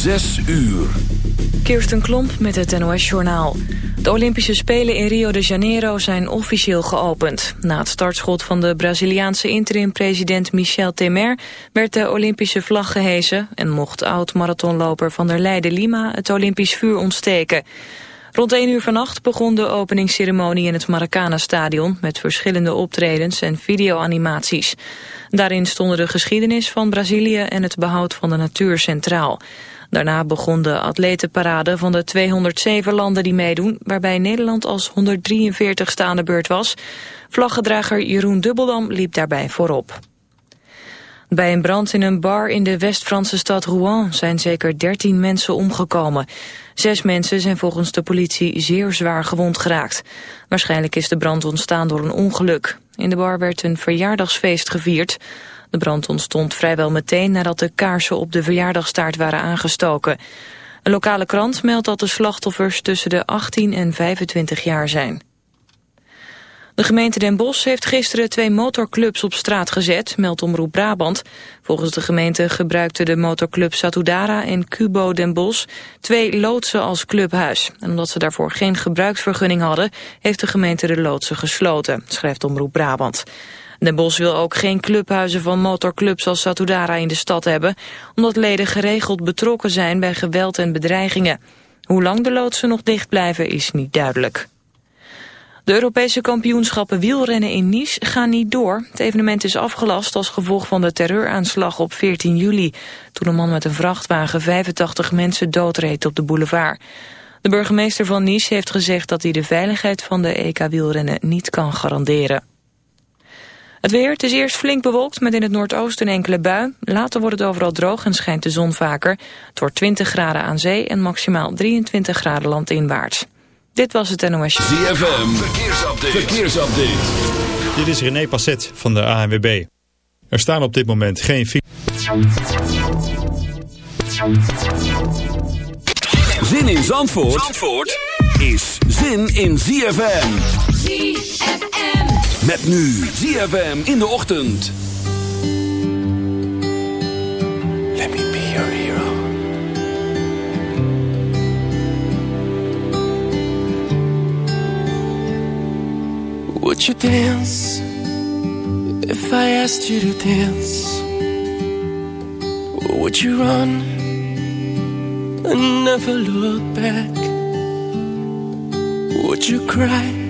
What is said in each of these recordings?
Zes uur. Kirsten Klomp met het NOS-journaal. De Olympische Spelen in Rio de Janeiro zijn officieel geopend. Na het startschot van de Braziliaanse interim-president Michel Temer... werd de Olympische vlag gehesen... en mocht oud-marathonloper Van der Lima het Olympisch vuur ontsteken. Rond 1 uur vannacht begon de openingsceremonie in het Maracana-stadion... met verschillende optredens en videoanimaties. Daarin stonden de geschiedenis van Brazilië en het behoud van de natuur centraal. Daarna begon de atletenparade van de 207 landen die meedoen... waarbij Nederland als 143 staande beurt was. Vlaggedrager Jeroen Dubbeldam liep daarbij voorop. Bij een brand in een bar in de West-Franse stad Rouen zijn zeker 13 mensen omgekomen. Zes mensen zijn volgens de politie zeer zwaar gewond geraakt. Waarschijnlijk is de brand ontstaan door een ongeluk. In de bar werd een verjaardagsfeest gevierd. De brand ontstond vrijwel meteen nadat de kaarsen op de verjaardagstaart waren aangestoken. Een lokale krant meldt dat de slachtoffers tussen de 18 en 25 jaar zijn. De gemeente Den Bosch heeft gisteren twee motorclubs op straat gezet, meldt Omroep Brabant. Volgens de gemeente gebruikten de motorclub Satudara en Cubo Den Bosch twee loodsen als clubhuis. En omdat ze daarvoor geen gebruiksvergunning hadden, heeft de gemeente de loodsen gesloten, schrijft Omroep Brabant. Den Bosch wil ook geen clubhuizen van motorclubs als Satudara in de stad hebben, omdat leden geregeld betrokken zijn bij geweld en bedreigingen. Hoe lang de loodsen nog dicht blijven is niet duidelijk. De Europese kampioenschappen wielrennen in Nice gaan niet door. Het evenement is afgelast als gevolg van de terreuraanslag op 14 juli... toen een man met een vrachtwagen 85 mensen doodreed op de boulevard. De burgemeester van Nice heeft gezegd dat hij de veiligheid van de EK-wielrennen niet kan garanderen. Het weer, het is eerst flink bewolkt met in het noordoosten een enkele bui. Later wordt het overal droog en schijnt de zon vaker. Het wordt 20 graden aan zee en maximaal 23 graden landinwaarts. Dit was het NOS. ZFM, verkeersupdate. verkeersupdate. Dit is René Passet van de ANWB. Er staan op dit moment geen... Zin in Zandvoort, Zandvoort is zin in ZFM. ZFM. Met nu ZFM in de ochtend. Let me be your hero. Would you dance if I asked you to dance? Would you run and never look back? Would you cry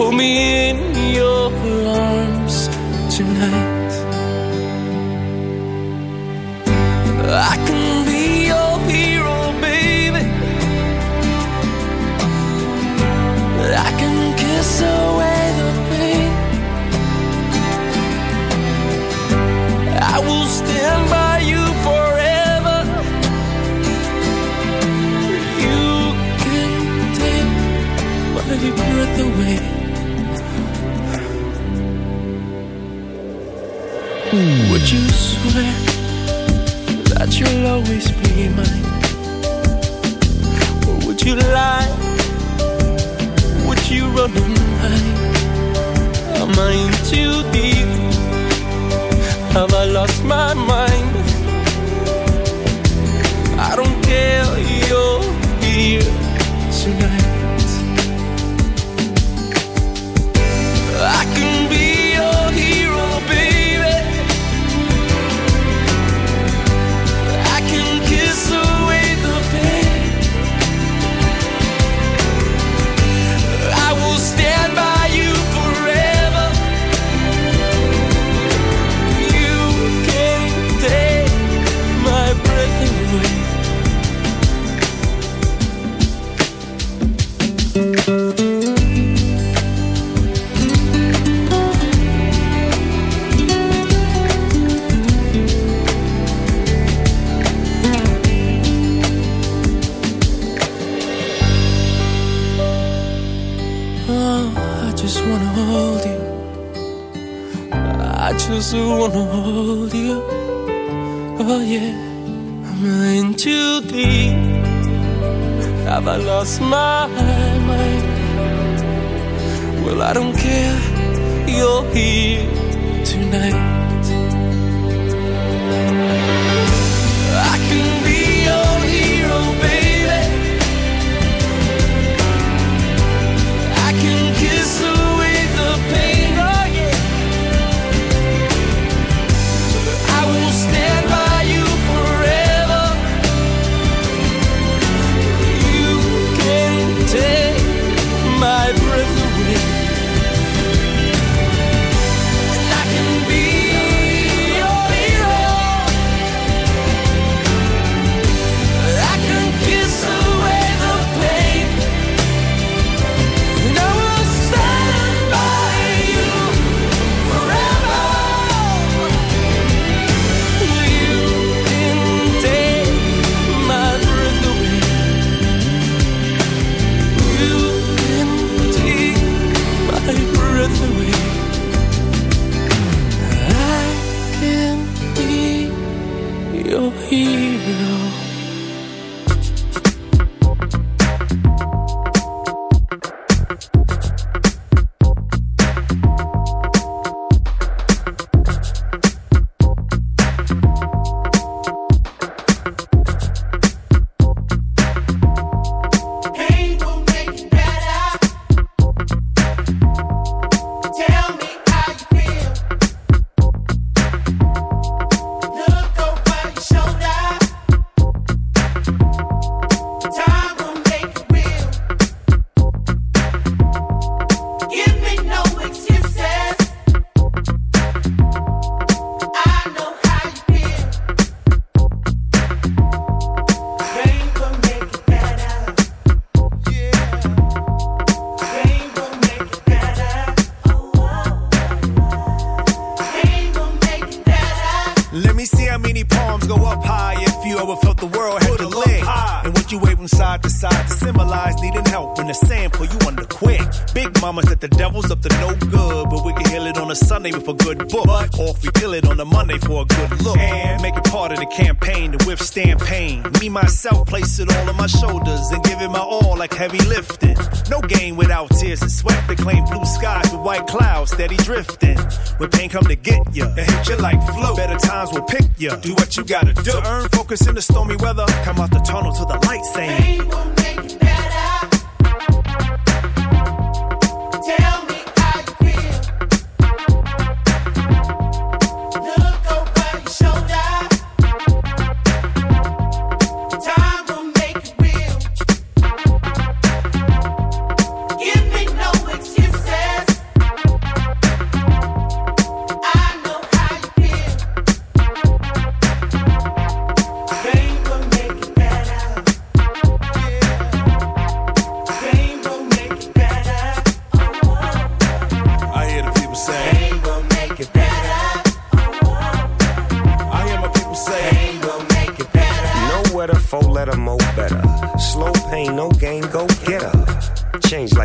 Hold me in your arms tonight. I can be your hero, baby. I can kiss away the pain. I will stand by smile. And what you wave from side to side to symbolize needing help when the sand pull you under quick. Big mama said the devil's up to no good, but we can heal it on a Sunday with a good book. But if we kill it on a Monday for a good look. And make it part of the campaign to withstand pain. Me, myself, place it all on my shoulders and give it my all like heavy lifting. No game without tears and sweat. They claim blue skies with white clouds steady drifting. When pain come to get you, it hit you like flow. Better times will pick you. Do what you gotta do. To earn focus in the stormy weather. Come out the tunnel to the the light saying, Pain will make you better. Tell me.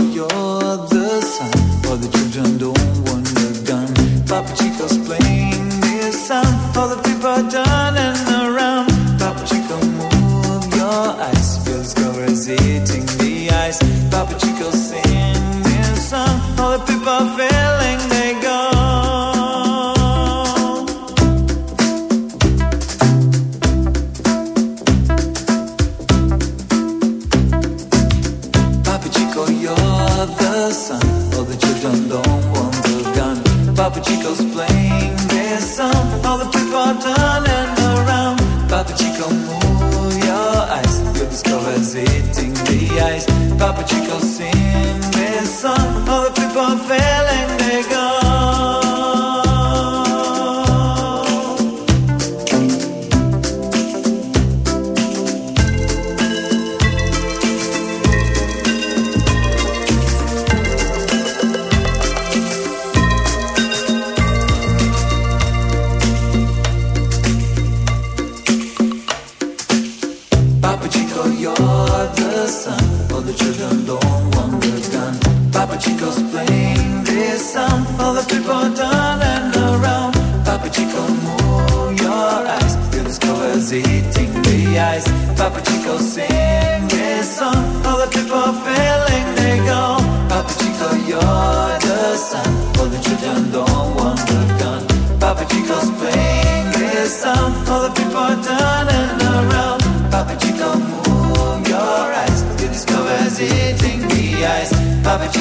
yo.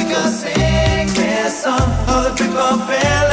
Because sing this song for the people failing.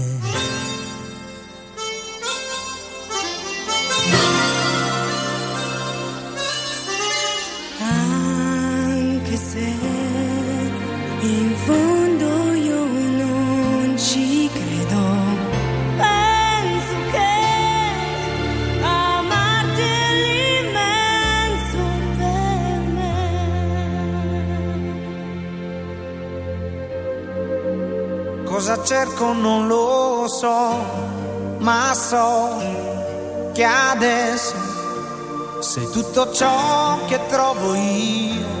So che adesso sei tutto ciò che trovo io.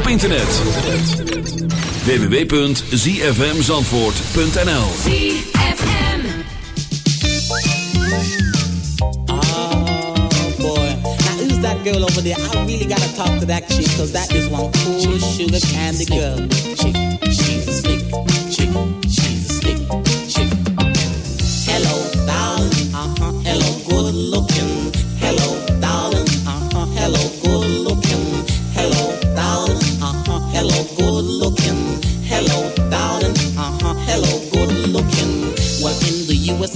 Op internet. www.zfmzandvoort.nl Oh boy. Now who's that girl over there? I really gotta talk to that chick, cause that is one cool sugar candy girl. Chick, she's a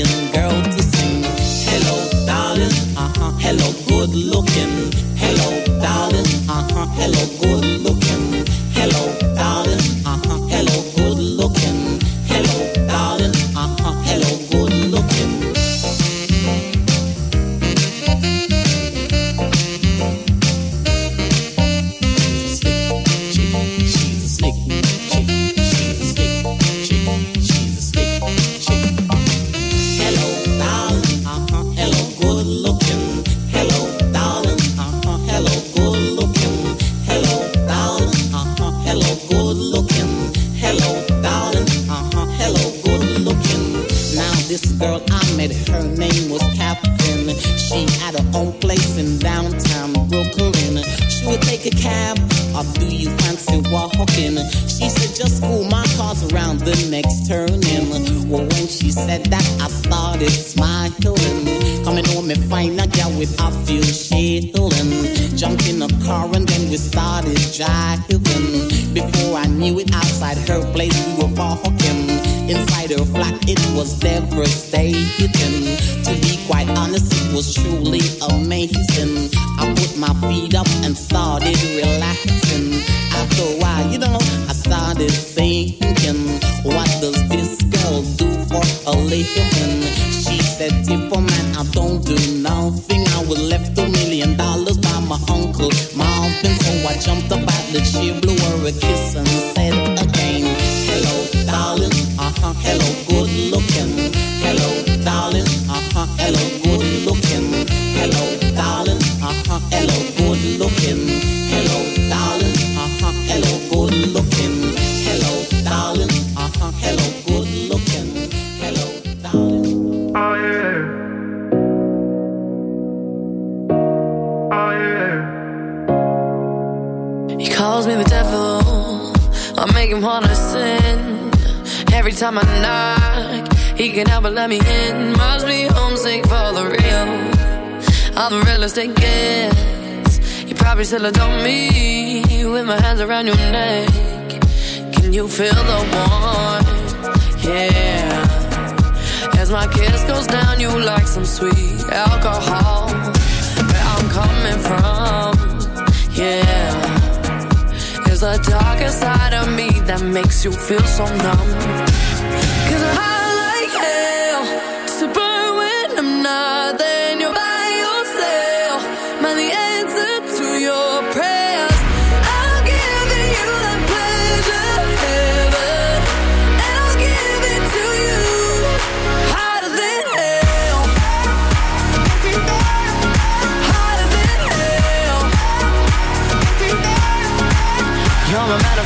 Italian girl to sing. Hello, darling. Uh-huh. Hello, good looking. drives me homesick for the real. All the real estate gets. You probably still adore me with my hands around your neck. Can you feel the warmth? Yeah. As my kiss goes down, you like some sweet alcohol. Where I'm coming from? Yeah. It's the darker side of me that makes you feel so numb. Cause I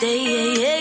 day.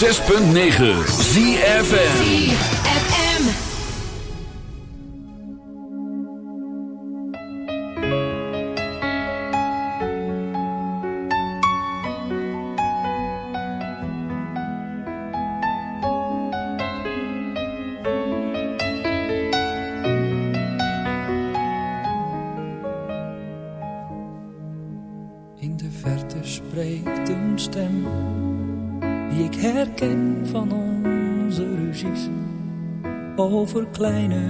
106.9 ZFM. Kleine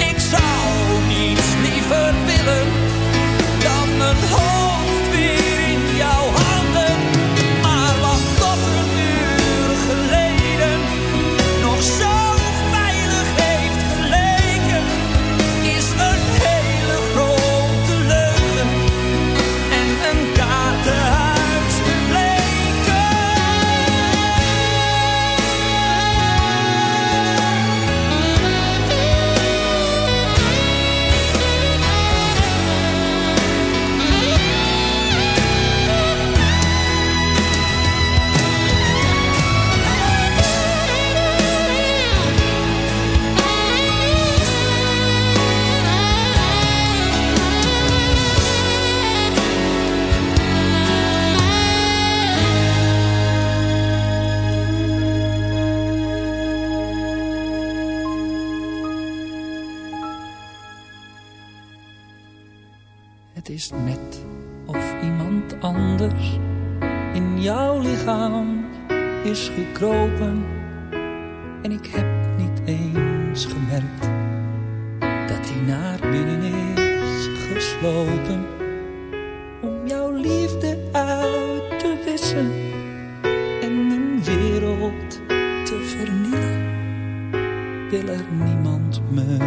wil er niemand me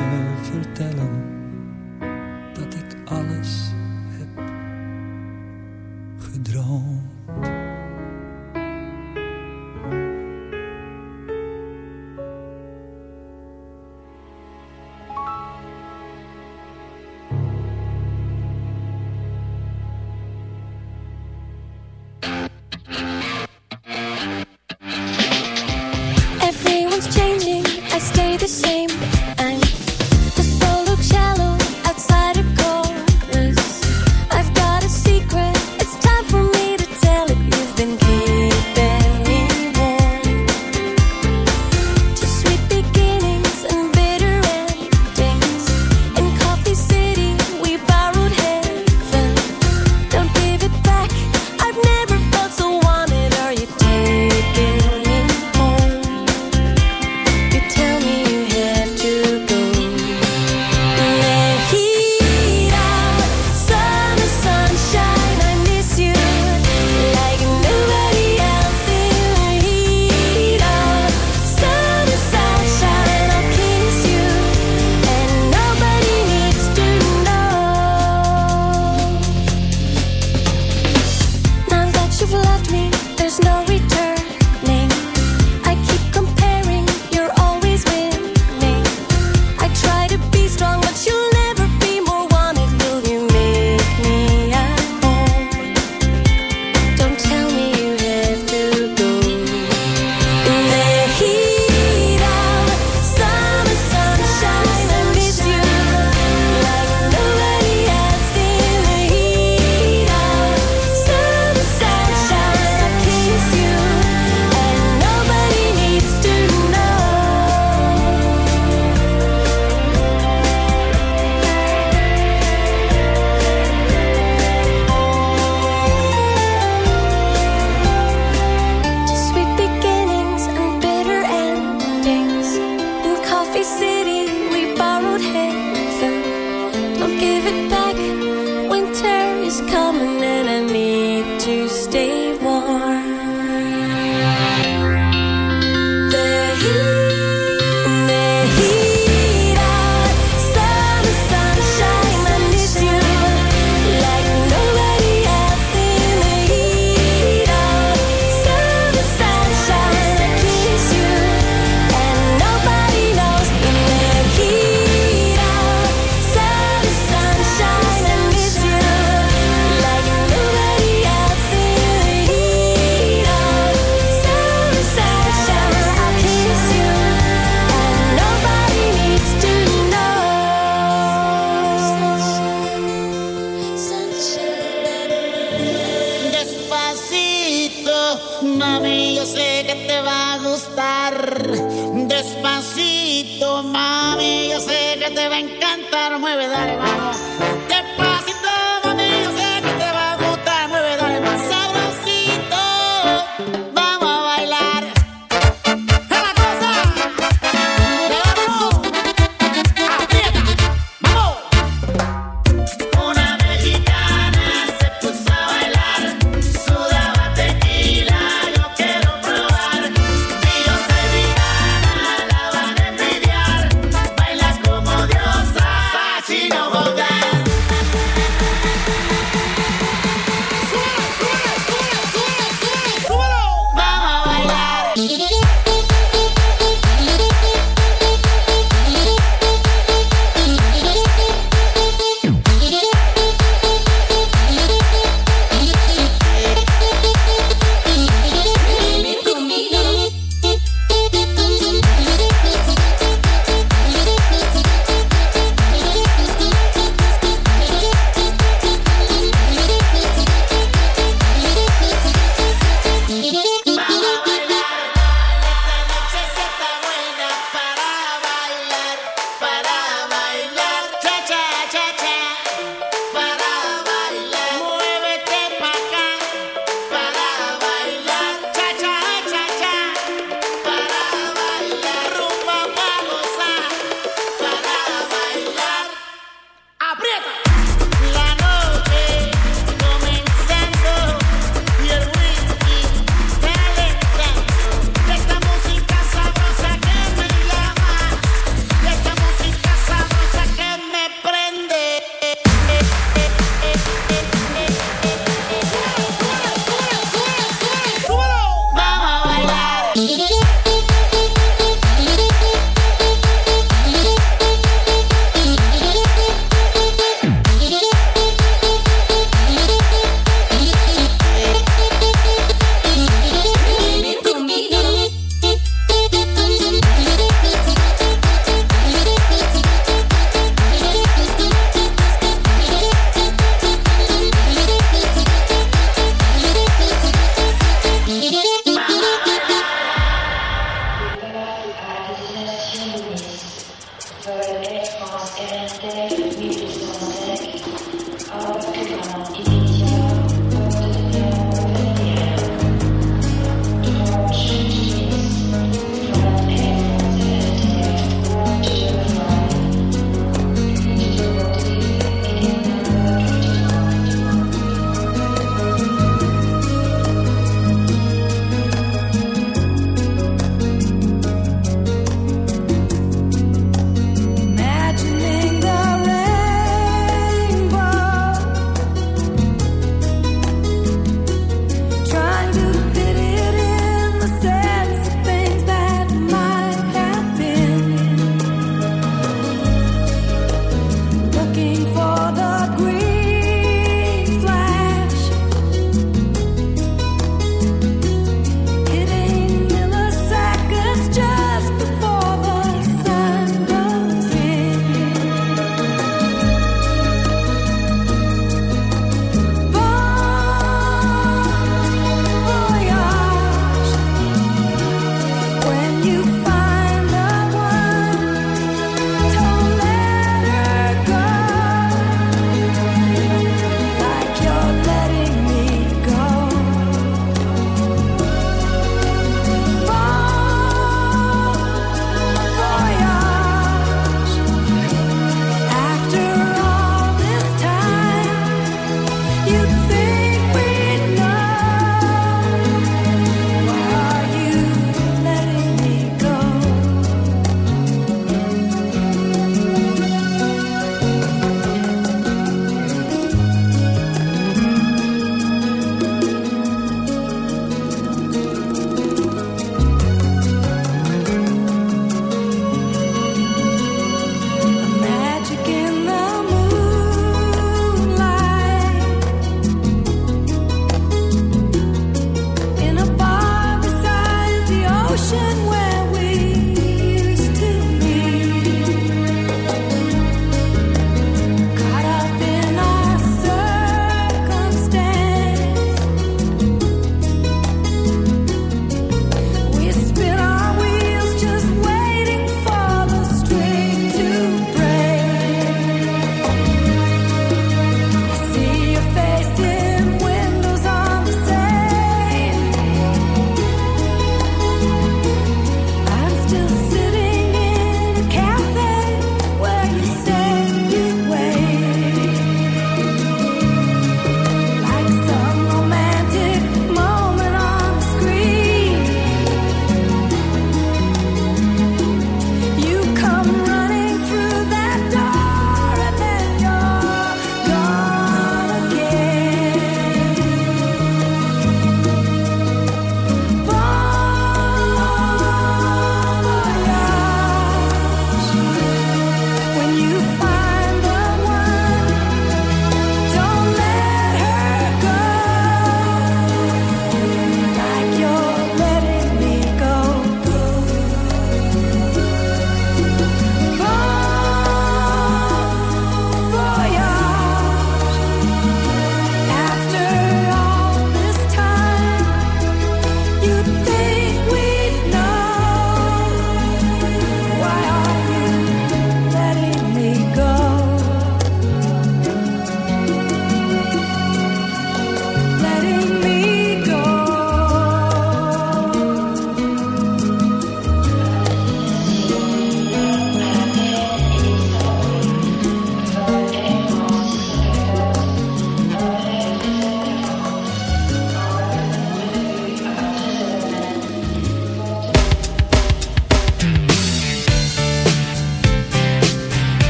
vertellen.